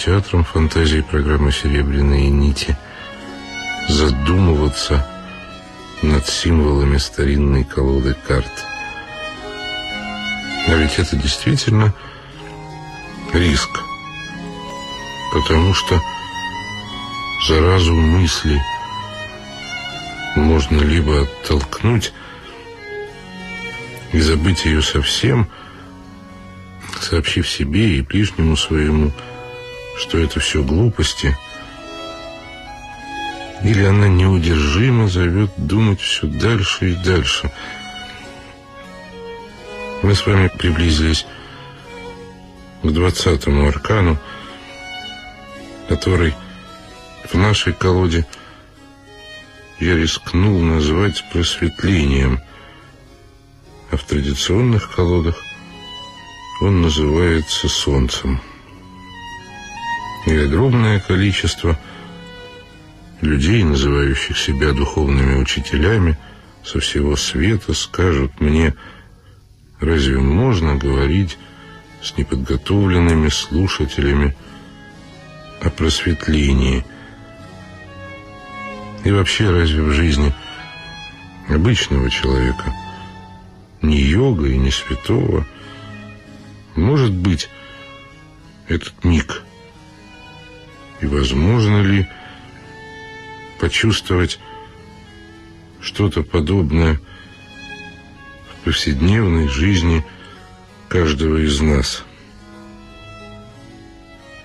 радиотеатром фантазии программы «Серебряные нити» задумываться над символами старинной колоды карт. А ведь это действительно риск, потому что заразу мысли можно либо оттолкнуть и забыть ее совсем, сообщив себе и ближнему своему, что это все глупости, или она неудержимо зовет думать все дальше и дальше. Мы с вами приблизились к двадцатому аркану, который в нашей колоде я рискнул назвать просветлением – а в традиционных колодах он называется солнцем. И огромное количество людей, называющих себя духовными учителями, со всего света скажут мне, разве можно говорить с неподготовленными слушателями о просветлении? И вообще, разве в жизни обычного человека – ни йога и ни святого. Может быть, этот миг? И возможно ли почувствовать что-то подобное в повседневной жизни каждого из нас?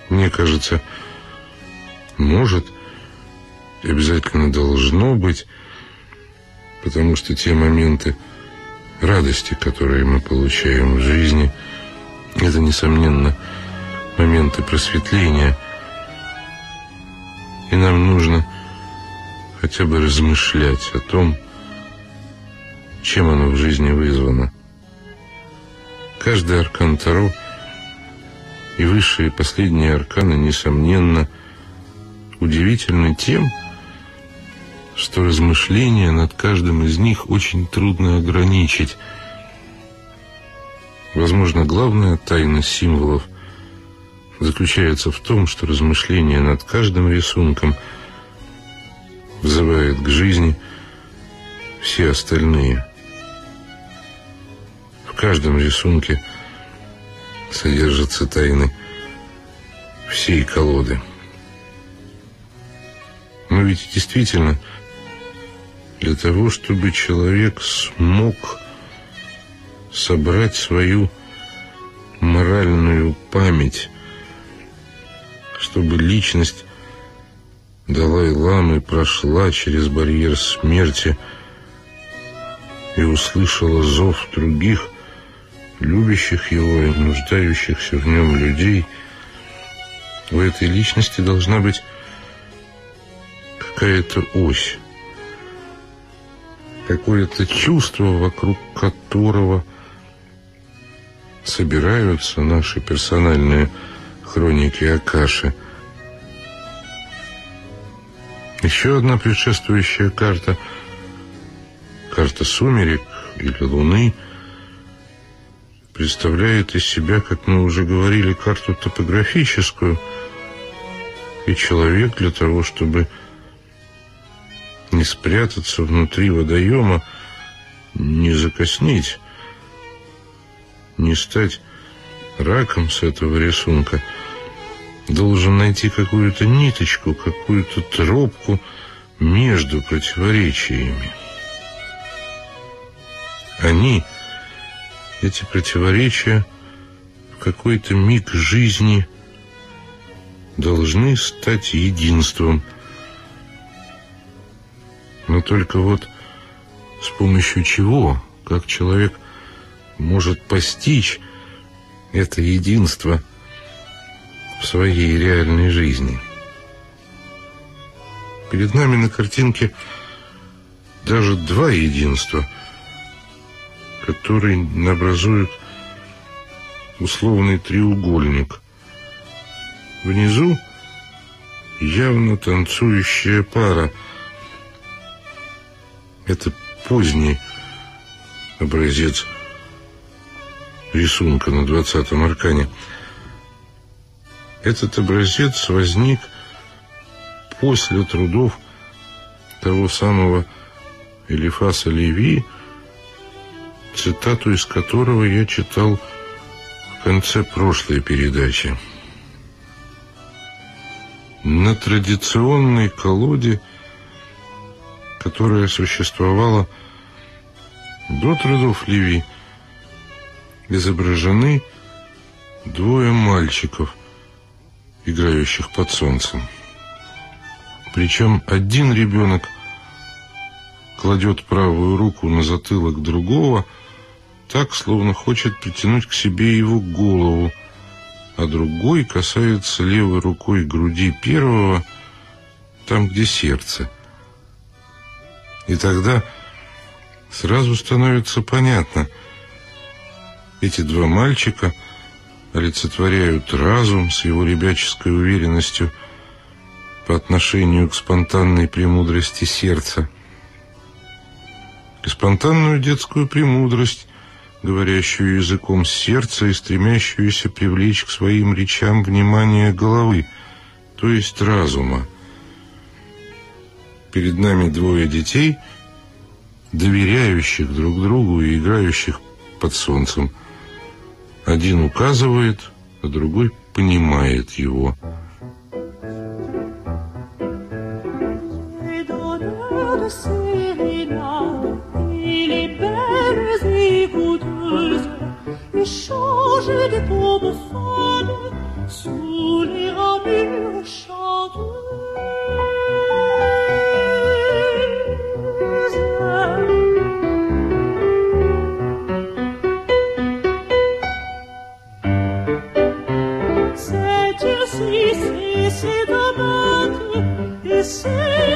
Мне кажется, может, обязательно должно быть, потому что те моменты, радости, которые мы получаем в жизни, это, несомненно, моменты просветления. И нам нужно хотя бы размышлять о том, чем оно в жизни вызвано. Каждый аркан Таро и высшие последние арканы, несомненно, удивительны тем, что размышления над каждым из них очень трудно ограничить. Возможно, главная тайна символов заключается в том, что размышление над каждым рисунком вызывает к жизни все остальные. В каждом рисунке содержатся тайны всей колоды. Но ведь действительно для того, чтобы человек смог собрать свою моральную память, чтобы личность Далай-ламы прошла через барьер смерти и услышала зов других, любящих его и нуждающихся в нем людей, у этой личности должна быть какая-то ось, какое-то чувство, вокруг которого собираются наши персональные хроники Акаши. Еще одна предшествующая карта, карта сумерек или луны, представляет из себя, как мы уже говорили, карту топографическую, и человек для того, чтобы не спрятаться внутри водоема, не закоснеть, не стать раком с этого рисунка, должен найти какую-то ниточку, какую-то тропку между противоречиями. Они, эти противоречия, в какой-то миг жизни должны стать единством – но только вот с помощью чего, как человек может постичь это единство в своей реальной жизни. Перед нами на картинке даже два единства, которые образуют условный треугольник. Внизу явно танцующая пара – это поздний образец рисунка на двадцатом аркане. Этот образец возник после трудов того самого Элифаса Леви, цитату из которого я читал в конце прошлой передачи. На традиционной колоде, которая существовала до трудов Леви, изображены двое мальчиков, играющих под солнцем. Причем один ребенок кладет правую руку на затылок другого, так, словно хочет притянуть к себе его голову, а другой касается левой рукой груди первого, там, где сердце. И тогда сразу становится понятно, эти два мальчика олицетворяют разум с его ребяческой уверенностью по отношению к спонтанной премудрости сердца – и спонтанную детскую премудрость, говорящую языком сердца и стремящуюся привлечь к своим речам внимание головы, то есть разума. Перед нами двое детей, доверяющих друг другу и играющих под солнцем. Один указывает, а другой понимает его. sous les. same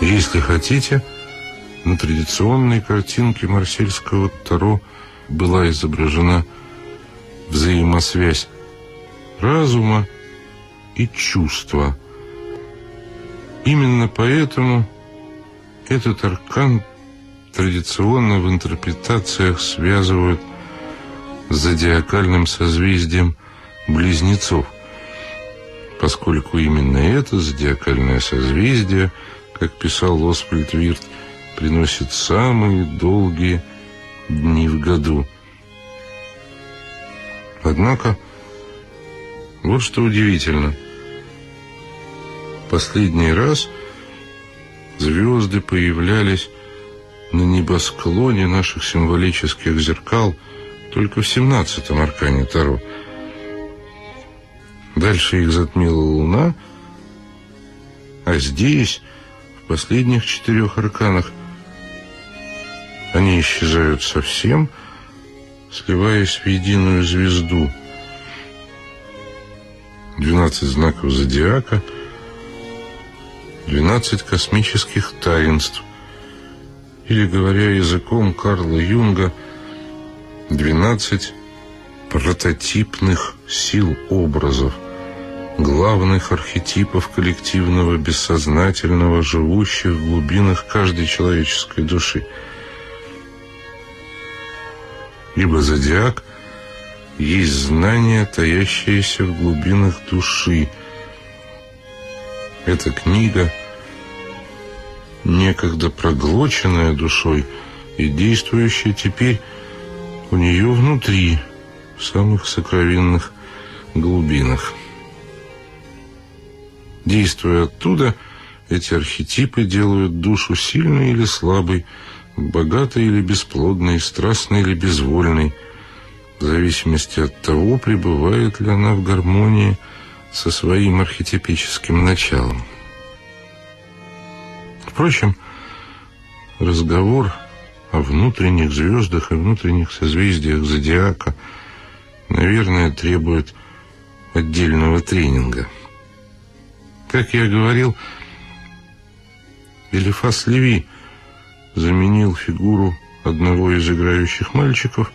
Если хотите, на традиционной картинке марсельского Таро была изображена взаимосвязь разума и чувства. Именно поэтому этот аркан традиционно в интерпретациях связывают с зодиакальным созвездием близнецов, поскольку именно это зодиакальное созвездие – как писал Освальд Вирт, приносит самые долгие дни в году. Однако, вот что удивительно. Последний раз звезды появлялись на небосклоне наших символических зеркал только в 17-м аркане Таро. Дальше их затмила луна, а здесь последних четырех арканах. Они исчезают совсем, сливаясь в единую звезду. Двенадцать знаков зодиака, двенадцать космических таинств, или, говоря языком Карла Юнга, двенадцать прототипных сил образов, главных архетипов коллективного бессознательного, живущих в глубинах каждой человеческой души. Ибо зодиак есть знание, таящееся в глубинах души. Эта книга, некогда проглоченная душой и действующая теперь у нее внутри, в самых сокровенных глубинах. Действуя оттуда, эти архетипы делают душу сильной или слабой, богатой или бесплодной, страстной или безвольной, в зависимости от того, пребывает ли она в гармонии со своим архетипическим началом. Впрочем, разговор о внутренних звездах и внутренних созвездиях зодиака – наверное, требует отдельного тренинга. Как я говорил, Элифас Леви заменил фигуру одного из играющих мальчиков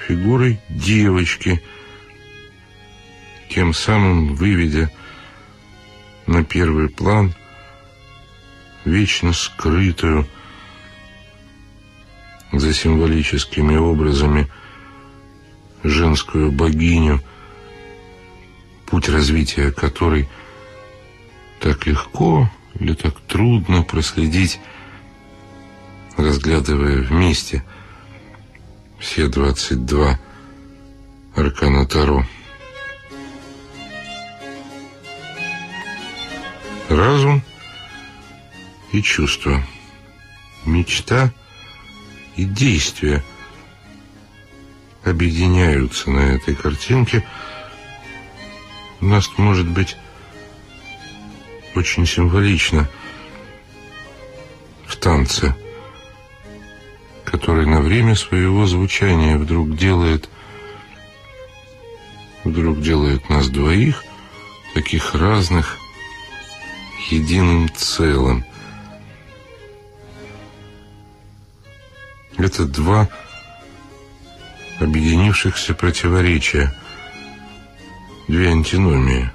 фигурой девочки, тем самым выведя на первый план вечно скрытую за символическими образами женскую богиню, путь развития которой так легко или так трудно проследить, разглядывая вместе все 22 аркана Таро. Разум и чувство, мечта и действие – объединяются на этой картинке, у нас может быть очень символично в танце, который на время своего звучания вдруг делает вдруг делает нас двоих таких разных единым целым. Это два объединившихся противоречия, две антиномии,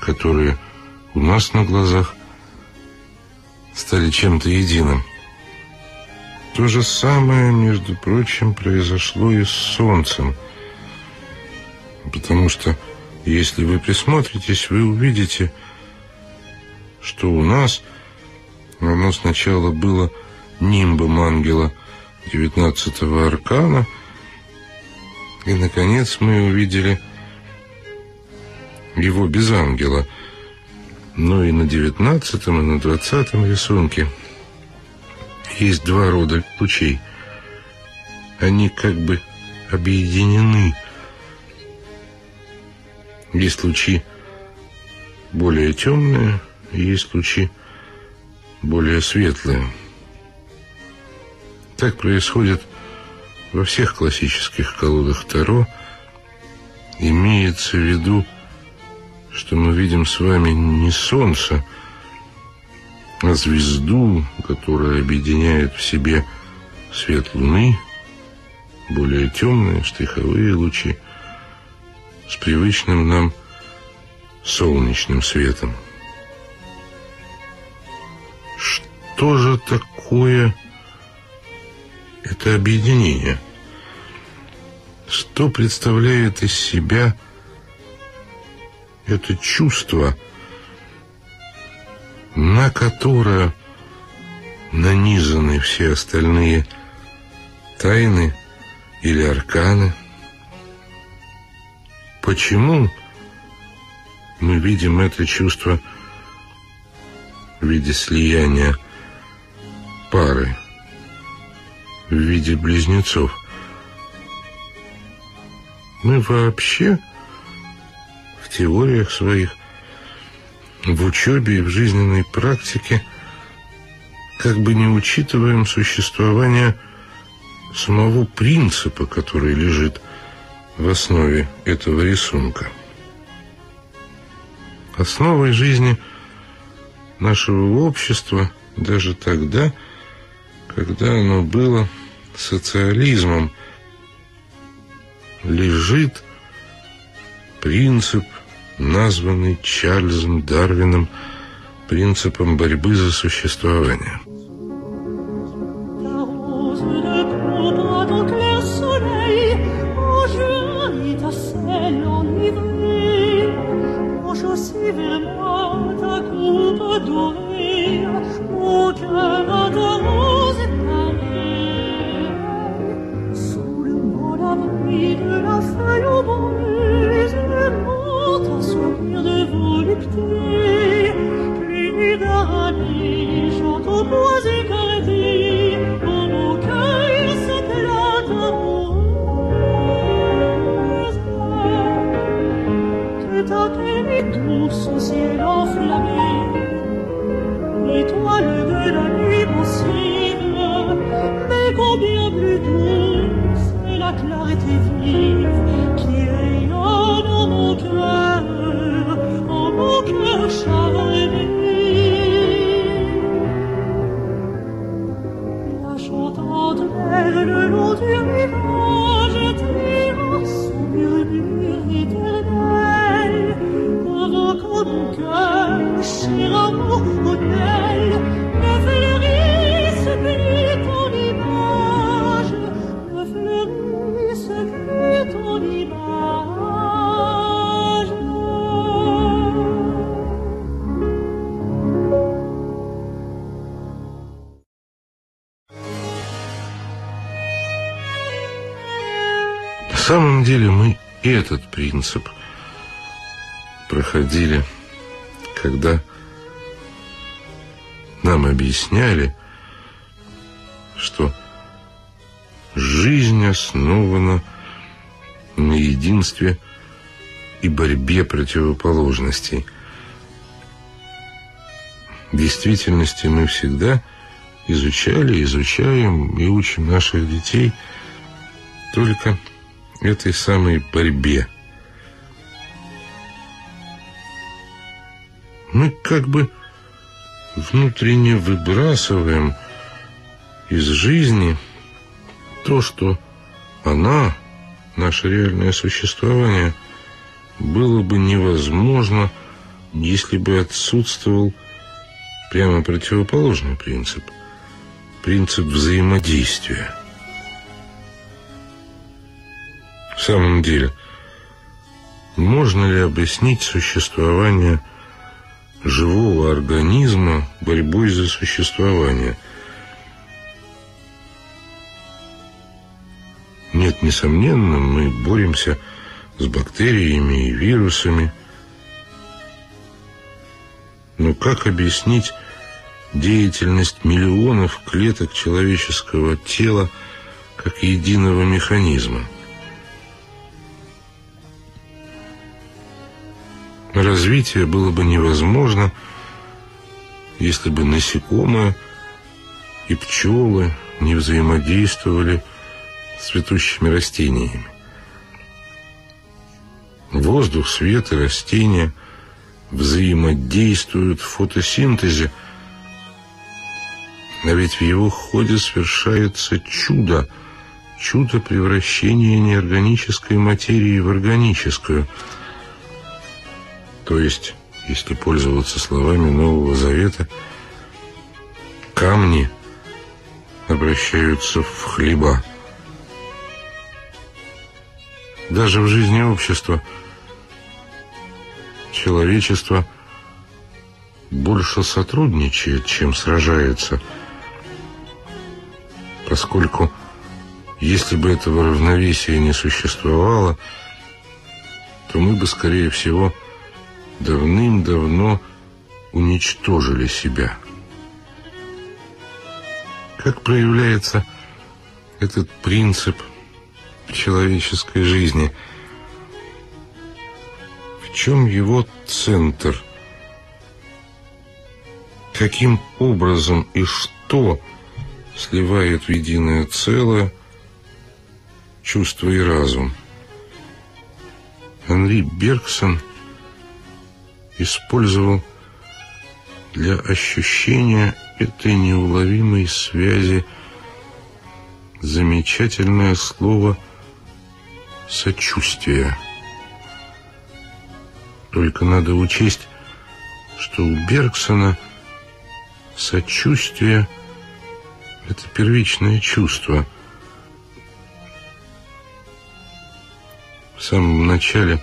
которые у нас на глазах стали чем-то единым. То же самое, между прочим, произошло и с Солнцем, потому что, если вы присмотритесь, вы увидите, что у нас оно сначала было нимбом ангела – девятнадцатого аркана. И, наконец, мы увидели его без ангела. Но и на девятнадцатом, и на двадцатом рисунке есть два рода лучей. Они как бы объединены. Есть лучи более темные, есть лучи более светлые. Так происходит во всех классических колодах Таро. Имеется в виду, что мы видим с вами не Солнце, а звезду, которая объединяет в себе свет Луны, более темные штриховые лучи, с привычным нам солнечным светом. Что же такое это объединение. Что представляет из себя это чувство, на которое нанизаны все остальные тайны или арканы? Почему мы видим это чувство в виде слияния пары? В виде близнецов. Мы вообще в теориях своих, в учебе и в жизненной практике как бы не учитываем существование самого принципа, который лежит в основе этого рисунка. Основой жизни нашего общества даже тогда, когда оно было социализмом, лежит принцип, названный Чарльзом Дарвином принципом борьбы за существование. Самом деле мы этот принцип проходили, когда нам объясняли, что жизнь основана на единстве и борьбе противоположностей. В действительности мы всегда изучали, изучаем и учим наших детей только этой самой борьбе. Мы как бы внутренне выбрасываем из жизни то, что она, наше реальное существование, было бы невозможно, если бы отсутствовал прямо противоположный принцип. Принцип взаимодействия. В самом деле, можно ли объяснить существование живого организма борьбой за существование? Нет, несомненно, мы боремся с бактериями и вирусами. Но как объяснить деятельность миллионов клеток человеческого тела как единого механизма? Развитие было бы невозможно, если бы насекомые и пчелы не взаимодействовали с цветущими растениями. Воздух, свет и растения взаимодействуют в фотосинтезе, а ведь в его ходе совершается чудо, чудо превращения неорганической материи в органическую – то есть, если пользоваться словами Нового Завета, камни обращаются в хлеба. Даже в жизни общества человечество больше сотрудничает, чем сражается, поскольку если бы этого равновесия не существовало, то мы бы, скорее всего, давным-давно уничтожили себя. Как проявляется этот принцип в человеческой жизни? В чем его центр? Каким образом и что сливает в единое целое чувство и разум. Анри Бергсон использовал для ощущения этой неуловимой связи замечательное слово «сочувствие». Только надо учесть, что у Бергсона сочувствие – это первичное чувство. В самом начале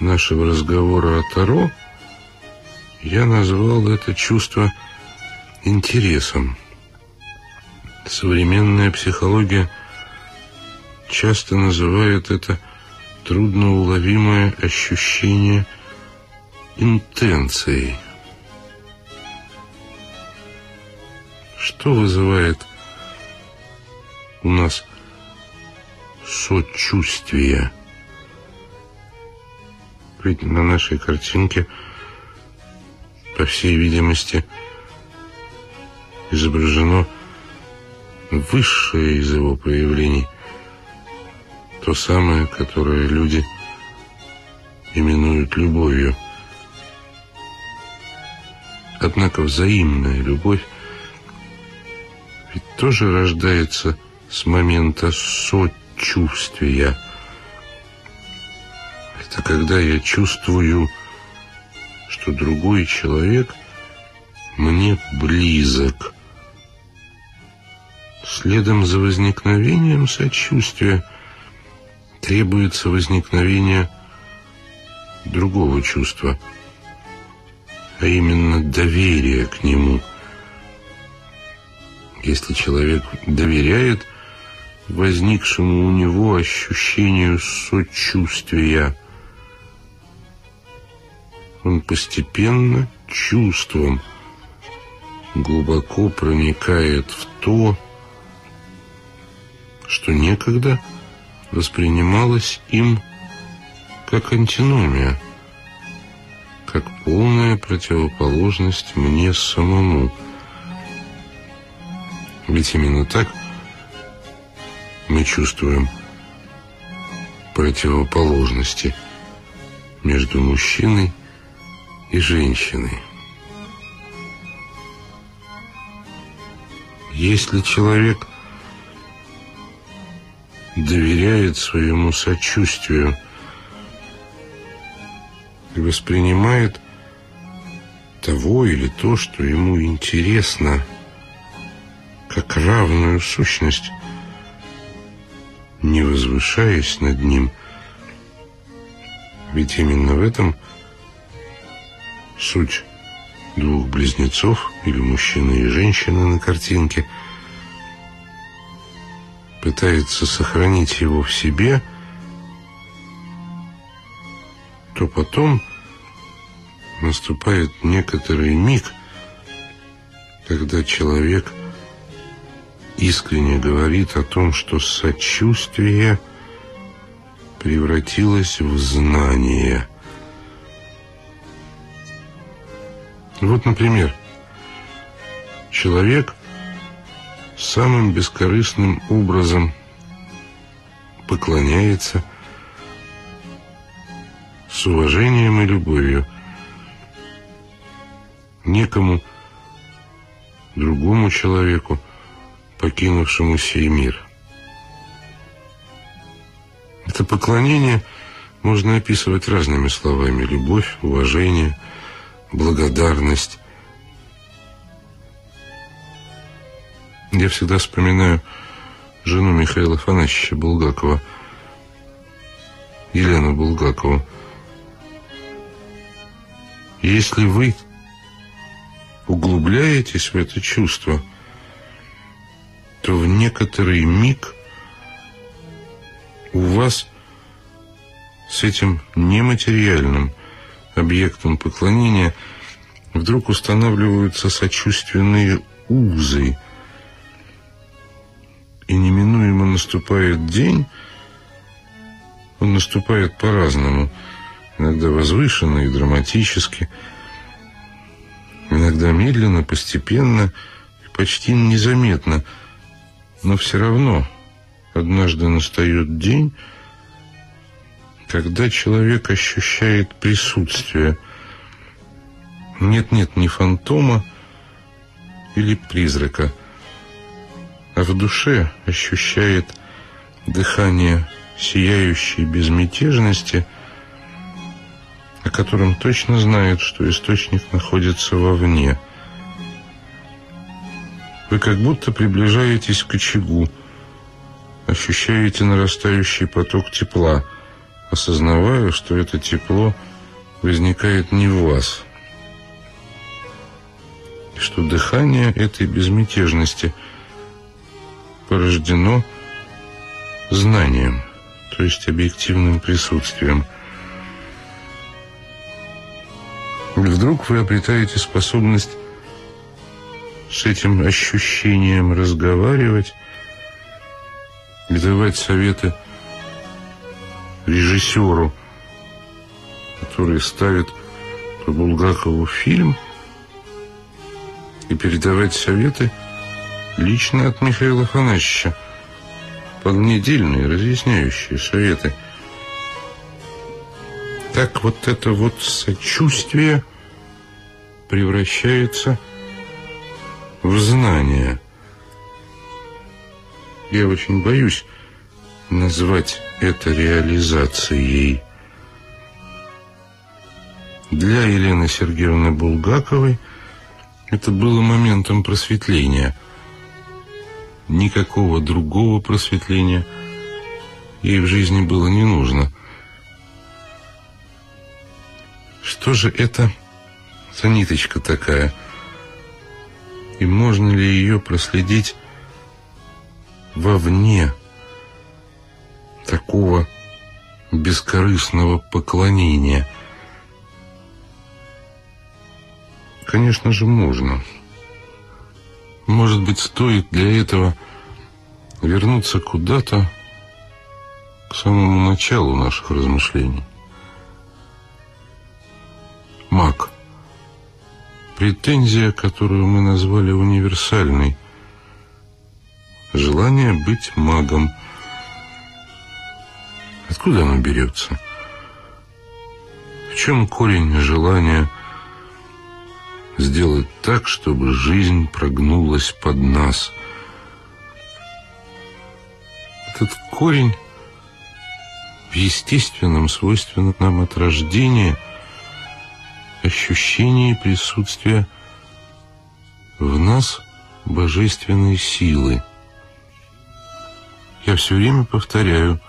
нашего разговора о Таро я назвал это чувство интересом. Современная психология часто называет это трудноуловимое ощущение интенцией. Что вызывает у нас сочувствие? Ведь на нашей картинке, по всей видимости, изображено высшее из его проявлений, то самое, которое люди именуют любовью. Однако взаимная любовь ведь тоже рождается с момента сочувствия. Это когда я чувствую, что другой человек мне близок. Следом за возникновением сочувствия требуется возникновение другого чувства – а именно доверие к нему. Если человек доверяет возникшему у него ощущению сочувствия, он постепенно чувством глубоко проникает в то, что некогда воспринималось им как антиномия как полная противоположность мне самому. Ведь именно так мы чувствуем противоположности между мужчиной женщиной. Если человек доверяет своему сочувствию и воспринимает того или то, что ему интересно, как равную сущность, не возвышаясь над ним. Ведь именно в этом суть двух близнецов или мужчины и женщины на картинке пытается сохранить его в себе – то потом наступает некоторый миг, когда человек искренне говорит о том, что сочувствие превратилось в знание. Вот, например, человек самым бескорыстным образом поклоняется – с уважением и любовью. Некому другому человеку, покинувшему сей мир. Это поклонение можно описывать разными словами. Любовь, уважение, благодарность. Я всегда вспоминаю жену Михаила Афанасьевича Булгакова, Елену Булгакову. Если вы углубляетесь в это чувство, то в некоторый миг у вас с этим нематериальным объектом поклонения вдруг устанавливаются сочувственные узы, и неминуемо наступает день, он наступает по-разному – иногда возвышенно и драматически, иногда медленно, постепенно, почти незаметно, но все равно однажды настает день, когда человек ощущает присутствие. Нет-нет, не фантома или призрака, а в душе ощущает дыхание сияющей безмятежности, о котором точно знает, что источник находится вовне. Вы как будто приближаетесь к очагу, ощущаете нарастающий поток тепла, осознавая, что это тепло возникает не в вас, и что дыхание этой безмятежности порождено знанием, то есть объективным присутствием. И вдруг вы обретаете способность с этим ощущением разговаривать и давать советы режиссеру, который ставит по Булгакову фильм, и передавать советы лично от Михаила Афанасьевича, полнедельные разъясняющие советы. Так вот это вот сочувствие превращается в знание. Я очень боюсь назвать это реализацией. Для Елены Сергеевны Булгаковой это было моментом просветления. Никакого другого просветления ей в жизни было не нужно. Что же это за ниточка такая? И можно ли ее проследить вовне такого бескорыстного поклонения? Конечно же, можно. Может быть, стоит для этого вернуться куда-то к самому началу наших размышлений. Маг. Претензия, которую мы назвали универсальной. Желание быть магом. Откуда оно берется? В чем корень желания сделать так, чтобы жизнь прогнулась под нас? Этот корень в естественном, свойственном нам от рождения ощущении присутствия в нас божественной силы. Я все время повторяю,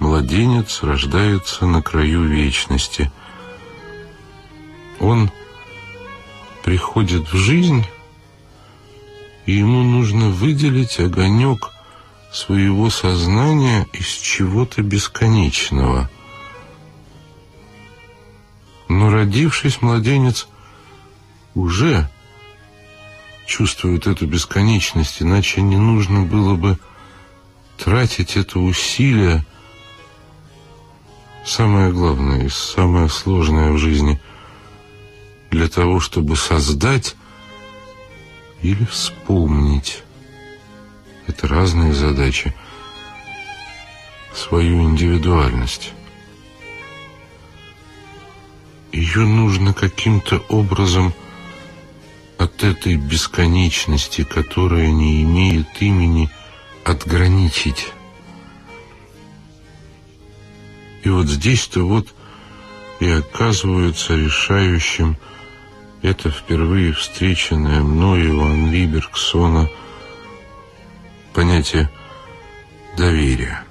младенец рождается на краю вечности. Он приходит в жизнь, и ему нужно выделить огонек своего сознания из чего-то бесконечного. Но родившись, младенец уже чувствует эту бесконечность, иначе не нужно было бы тратить это усилие, самое главное и самое сложное в жизни, для того, чтобы создать или вспомнить. Это разные задачи. Свою индивидуальность. Ее нужно каким-то образом от этой бесконечности, которая не имеет имени, отграничить. И вот здесь-то вот и оказывается решающим это впервые встреченное мною у Анри Бергсона понятие доверия.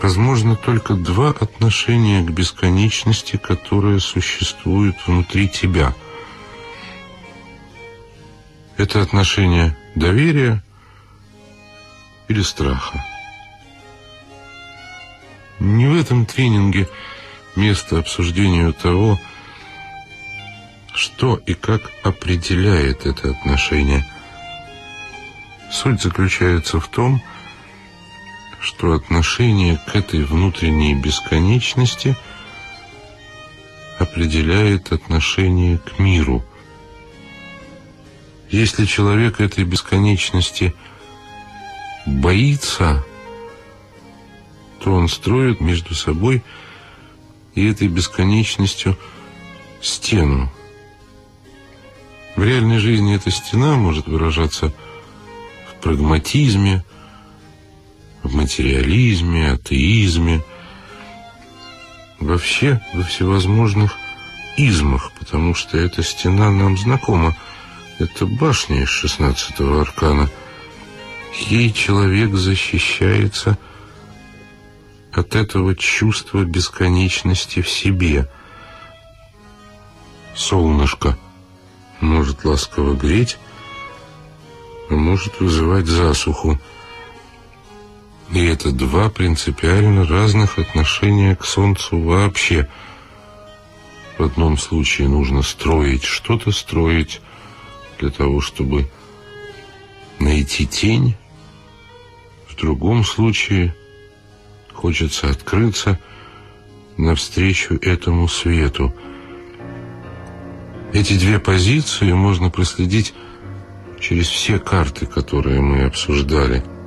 Возможно только два отношения к бесконечности, которые существуют внутри тебя – это отношение доверия или страха. Не в этом тренинге место обсуждению того, что и как определяет это отношение. Суть заключается в том, что отношение к этой внутренней бесконечности определяет отношение к миру – Если человек этой бесконечности боится, то он строит между собой и этой бесконечностью стену. В реальной жизни эта стена может выражаться в прагматизме, в материализме, атеизме, вообще во всевозможных измах, потому что эта стена нам знакома. Это башня из шестнадцатого аркана. Ей человек защищается от этого чувства бесконечности в себе. Солнышко может ласково греть, а может вызывать засуху. И это два принципиально разных отношения к Солнцу вообще. В одном случае нужно строить, что-то строить, для того, чтобы найти тень. В другом случае хочется открыться навстречу этому свету. Эти две позиции можно проследить через все карты, которые мы обсуждали –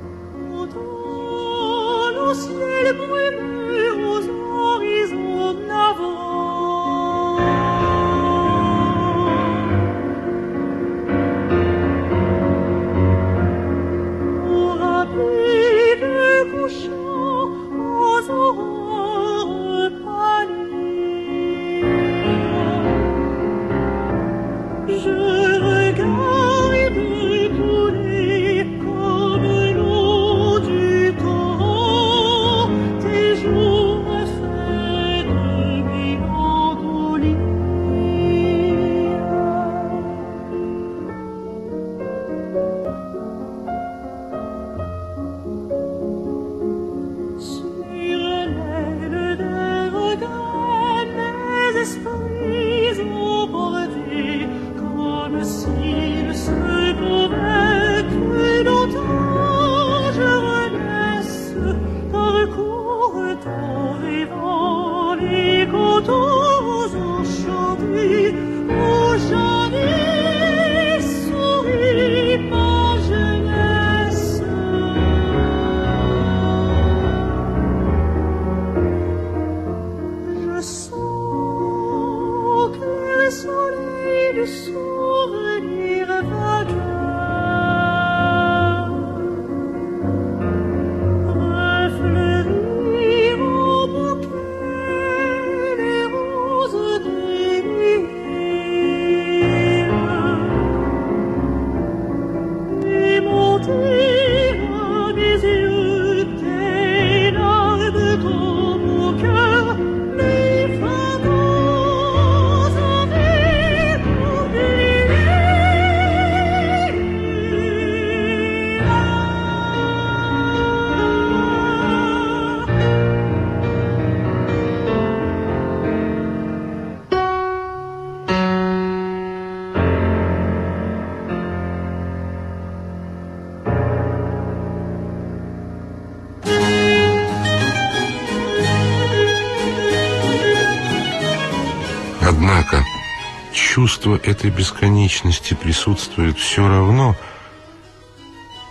чувство этой бесконечности присутствует все равно,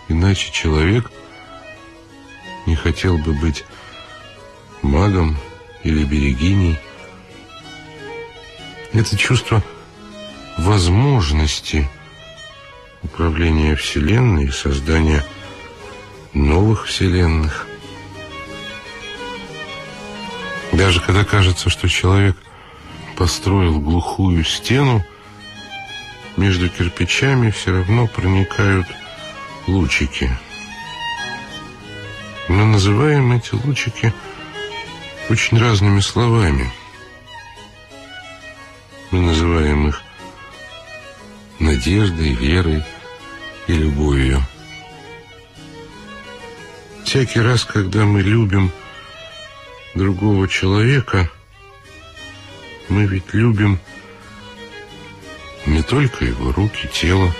иначе человек не хотел бы быть магом или берегиней. Это чувство возможности управления Вселенной и создания новых Вселенных. Даже когда кажется, что человек – построил глухую стену, между кирпичами все равно проникают лучики. Мы называем эти лучики очень разными словами. Мы называем их надеждой, верой и любовью. Всякий раз, когда мы любим другого человека – мы ведь любим не только его руки, тело,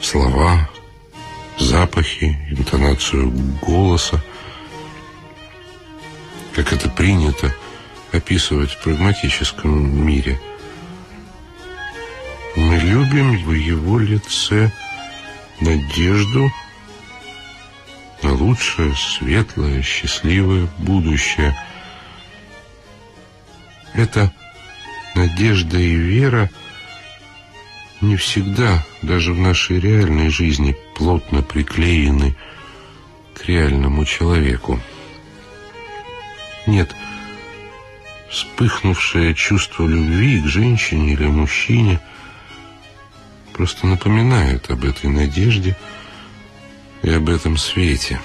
слова, запахи, интонацию голоса, как это принято описывать в прагматическом мире. Мы любим в его лице надежду на лучшее, светлое, счастливое будущее. Это надежда и вера не всегда, даже в нашей реальной жизни, плотно приклеены к реальному человеку. Нет, вспыхнувшее чувство любви к женщине или мужчине просто напоминает об этой надежде и об этом свете.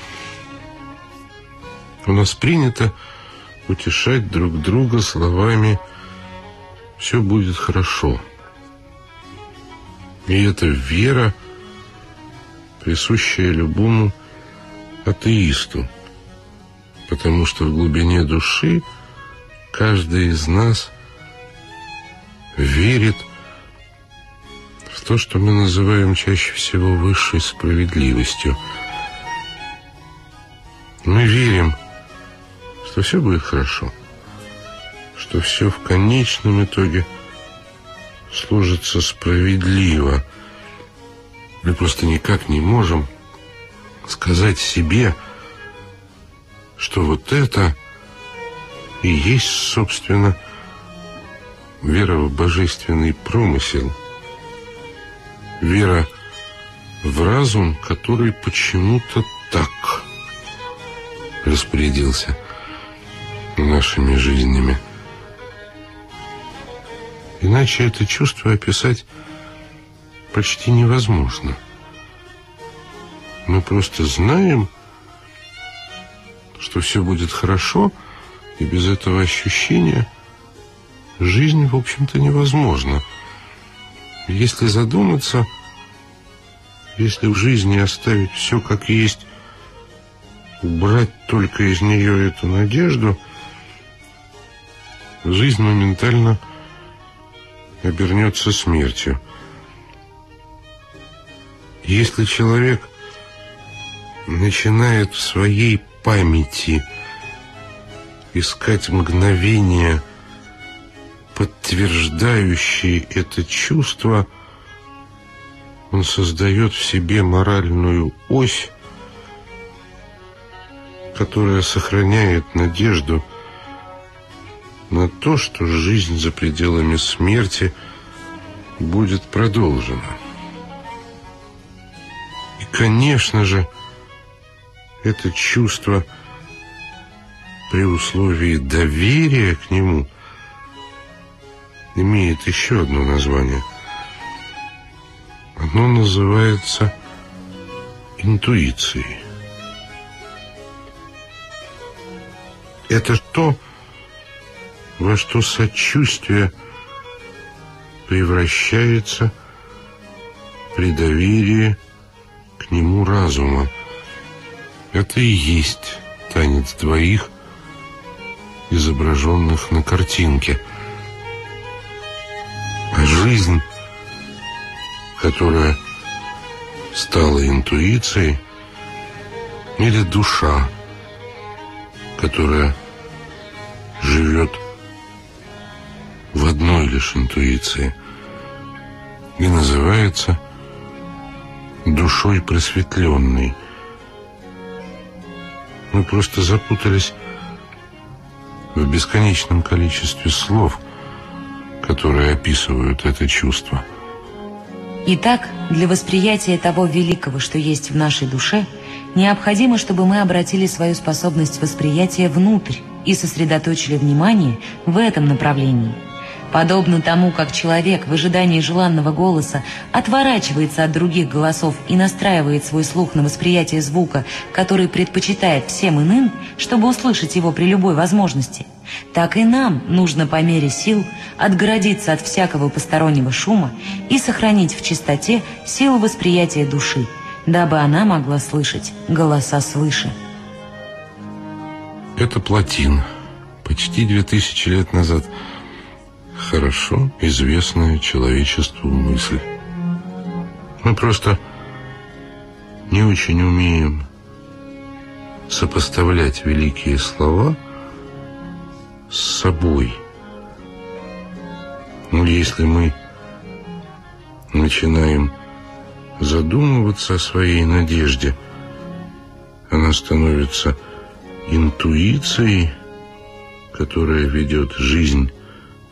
У нас принято утешать друг друга словами «все будет хорошо». И эта вера, присущая любому атеисту, потому что в глубине души каждый из нас верит в то, что мы называем чаще всего высшей справедливостью. Мы верим, что все будет хорошо, что все в конечном итоге сложится справедливо. Мы просто никак не можем сказать себе, что вот это и есть, собственно, вера в божественный промысел, вера в разум, который почему-то так распорядился нашими жизнями. Иначе это чувство описать почти невозможно. Мы просто знаем, что все будет хорошо, и без этого ощущения жизнь, в общем-то, невозможна. Если задуматься, если в жизни оставить все как есть, убрать только из нее эту надежду, жизнь моментально обернется смертью. Если человек начинает в своей памяти искать мгновения, подтверждающие это чувство, он создает в себе моральную ось, которая сохраняет надежду на то, что жизнь за пределами смерти будет продолжена. И, конечно же, это чувство при условии доверия к нему имеет еще одно название. Оно называется интуицией. Это то, во что сочувствие превращается при доверии к нему разума. Это и есть танец двоих, изображенных на картинке. А жизнь, которая стала интуицией, или душа, которая живет в одной лишь интуиции и называется душой просветленной. Мы просто запутались в бесконечном количестве слов, которые описывают это чувство. Итак, для восприятия того великого, что есть в нашей душе, необходимо, чтобы мы обратили свою способность восприятия внутрь и сосредоточили внимание в этом направлении – Подобно тому, как человек в ожидании желанного голоса отворачивается от других голосов и настраивает свой слух на восприятие звука, который предпочитает всем иным, чтобы услышать его при любой возможности, так и нам нужно по мере сил отгородиться от всякого постороннего шума и сохранить в чистоте силу восприятия души, дабы она могла слышать голоса свыше. Это Платин. Почти две тысячи лет назад – хорошо известная человечеству мысль. Мы просто не очень умеем сопоставлять великие слова с собой. Но если мы начинаем задумываться о своей надежде, она становится интуицией, которая ведет жизнь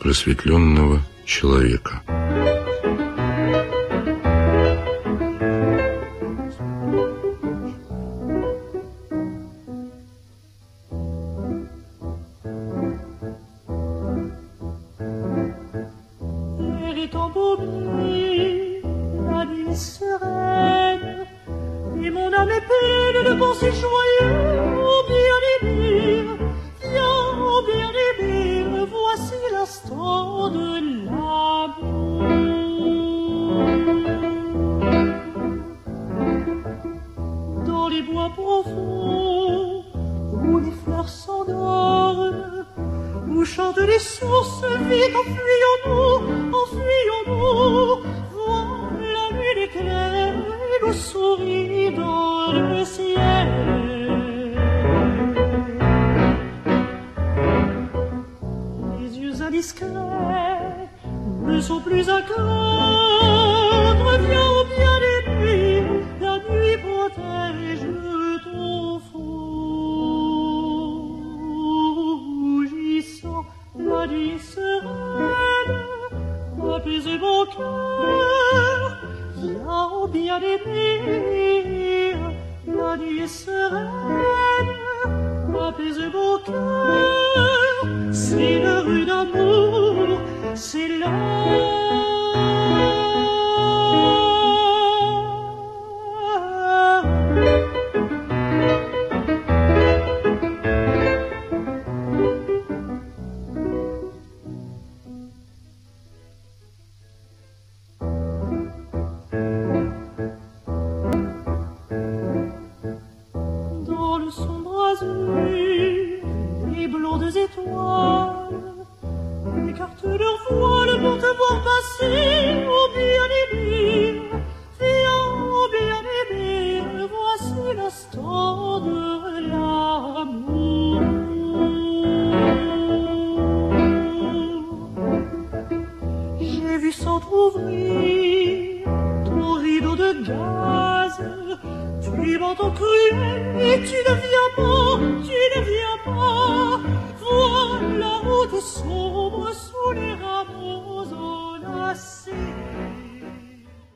просветленного человека. mélodie sereine apaisait mon cœur qui a au bien aimé. La nuit sereine apaisait mon cœur. C'est l'heure d'amour, c'est l'heure.